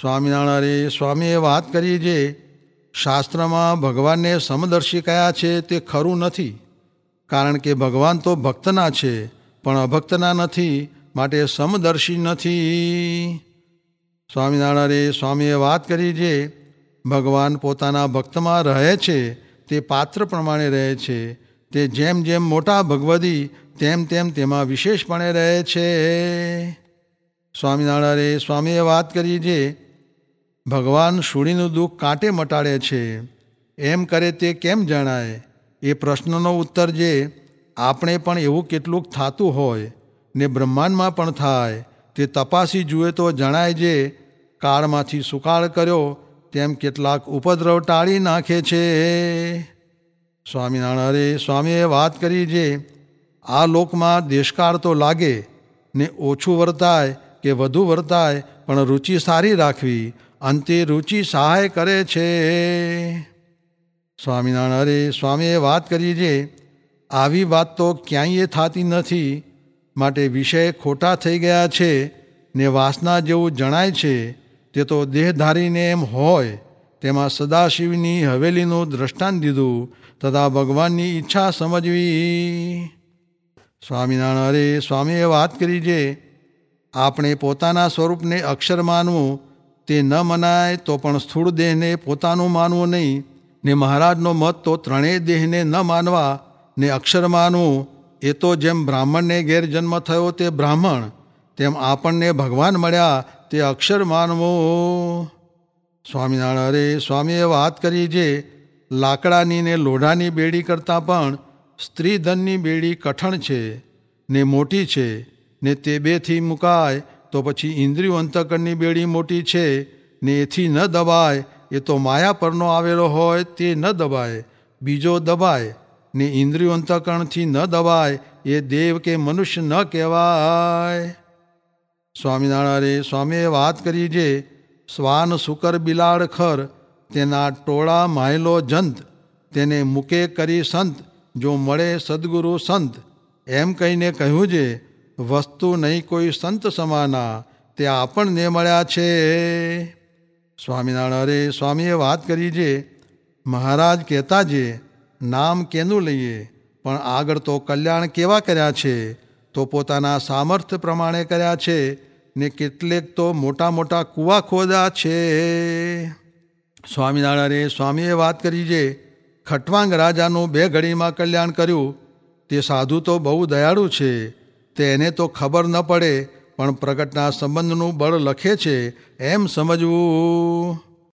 સ્વામિનારાયણ, સ્વામીએ વાત કરી જે શાસ્ત્રમાં ભગવાનને સમદર્શી કયા છે તે ખરું નથી. કારણ કે ભગવાન તો ભક્તના છે, પણ અભક્તના નથી, માટે સમદર્શી નથી. સ્વામિનારાયણે, સ્વામીએ વાત કરી જે ભગવાન પોતાના ભક્તમાં રહે છે, તે પાત્ર પ્રમાણે રહે છે, તે જેમ જેમ મોટા ભગવદી, તેમ તેમ તેમાં વિશેષપણે રહે છે. સ્વામિનારાયણે, સ્વામીએ વાત કરી જે ભગવાન શૂળીનું દુઃખ કાંટે મટાડે છે. એમ કરે તે કેમ જણાય? એ પ્રશ્નનો ઉત્તર જે આપણે પણ એવું કેટલુંક થતું હોય ને બ્રહ્માંડમાં પણ થાય, તે તપાસી જુએ તો જણાય જે કાળમાંથી સુકાળ કર્યો, તેમ કેટલાક ઉપદ્રવ ટાળી નાખે છે. સ્વામિનારાયણ, અરે સ્વામીએ વાત કરી જે આ લોકમાં દેશકાળ તો લાગે ને ઓછું વર્તાય કે વધુ વર્તાય પણ રુચિ સારી રાખવી, અંતે રુચિ સહાય કરે છે. સ્વામિનારાયણ સ્વામીએ વાત કરી છે આવી વાત તો ક્યાંય થતી નથી, માટે વિષય ખોટા થઈ ગયા છે, ને વાસના જેવું જણાય છે, તે તો દેહધારીને એમ હોય, તેમાં સદાશિવની હવેલીનું દ્રષ્ટાંત દીધું, તથા ભગવાનની ઈચ્છા સમજવી. સ્વામિનારાયણ સ્વામીએ વાત કરી જે આપણે પોતાના સ્વરૂપને અક્ષર માનવું, તે ન મનાય તો પણ સ્થૂળ દેહને પોતાનું માનવું નહીં, ને મહારાજનો મત તો ત્રણેય દેહને ન માનવા, ને અક્ષર માનવું, એ તો જેમ બ્રાહ્મણને ગેરજન્મ થયો તે બ્રાહ્મણ, તેમ આપણને ભગવાન મળ્યા તે અક્ષર માનવું. સ્વામિનારાયણ, અરે સ્વામીએ વાત કરી જે લાકડાની ને લોઢાની બેડી કરતાં પણ સ્ત્રી ધનની બેડી કઠણ છે ને મોટી છે. ને તે બેથી મુકાય, તો પછી ઇન્દ્રિયો અંતકરની બેડી મોટી છે, ને એથી ન દબાય, એ તો માયા પરનો આવેલો હોય તે ન દબાય, બીજો દબાય, ને ઇન્દ્રિયો અંતકરણથી ન દબાય, એ દેવ કે મનુષ્ય ન કહેવાય. સ્વામિનારાયણે, સ્વામીએ વાત કરી જે, શ્વાન સુકર બિલાડ ખર, તેના ટોળા માયલો જંત, તેને મૂકે કરી સંત, જો મળે સદગુરુ સંત. એમ કહીને કહ્યું છે વસ્તુ નહીં, કોઈ સંત સમાના તે આપણને મળ્યા છે. સ્વામિનારાયણ સ્વામીએ વાત કરી છે મહારાજ કહેતા જે, નામ કેનું લઈએ? પણ આગળ તો કલ્યાણ કેવા કર્યા છે? તો પોતાના સામર્થ્ય પ્રમાણે કર્યા છે, ને કેટલેક તો મોટા મોટા કૂવા ખોદા છે. સ્વામિનારાયણે સ્વામીએ વાત કરી છે ખટવાંગ રાજાનું બે ઘડીમાં કલ્યાણ કર્યું. તે સાધુ તો બહુ દયાળુ છે. તેને તો ખબર ન પડે પણ પ્રગટના સંબંધનું બળ લખે છે એમ સમજવું.